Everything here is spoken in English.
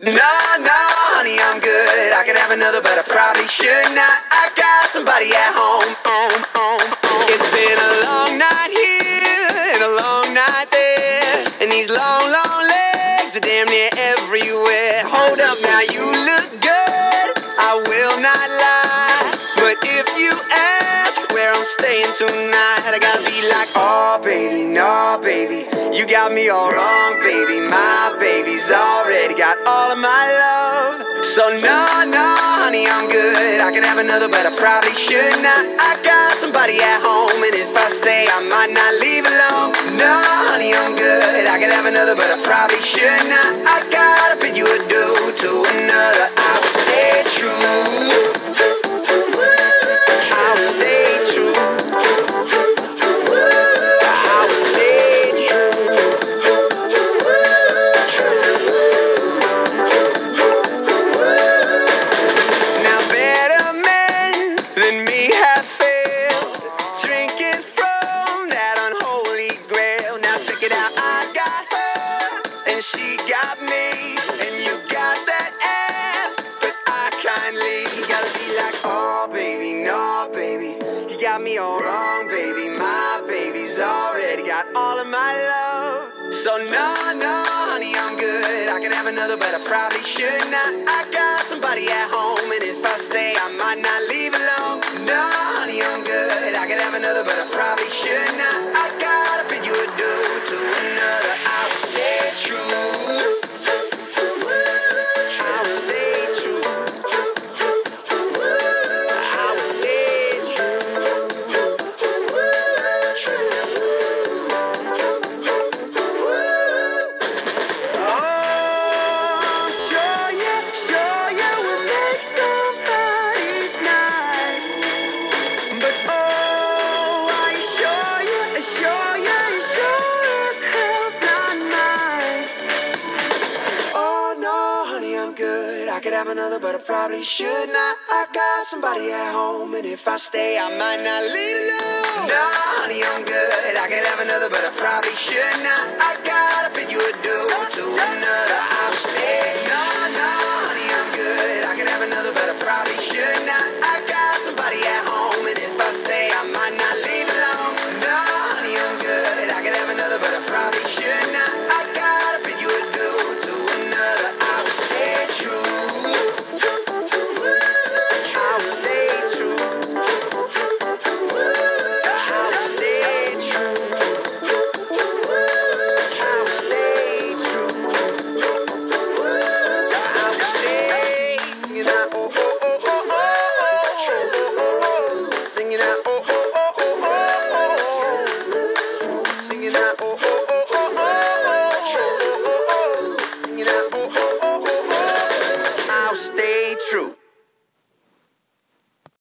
Nah, nah, honey, I'm good. I could have another, but I probably should not. I got somebody at home. home, home, home. It's been a long night here and a long night there. And these long, long legs are damn near everywhere. Hold up now, you look good. I will not lie. But if you ask where I'm staying tonight, I gotta be like, oh, baby, no, baby. You got me all wrong, baby. My baby's already got all of my love. So, no, no, honey, I'm good. I could have another, but I probably should not. I got somebody at home, and if I stay, I might not leave alone. No, honey, I'm good. I could have another, but I probably should not. Got me all wrong, baby. My baby's already got all of my love. So no, no, honey, I'm good. I could have another, but I probably should not. I got somebody at home, and if I stay, I might not leave alone. No, honey, I'm good. I could have another, but I probably should not. I could have another, but I probably should not. I got somebody at home, and if I stay, I might not leave alone. No, honey, I'm good. I could have another, but I probably should not.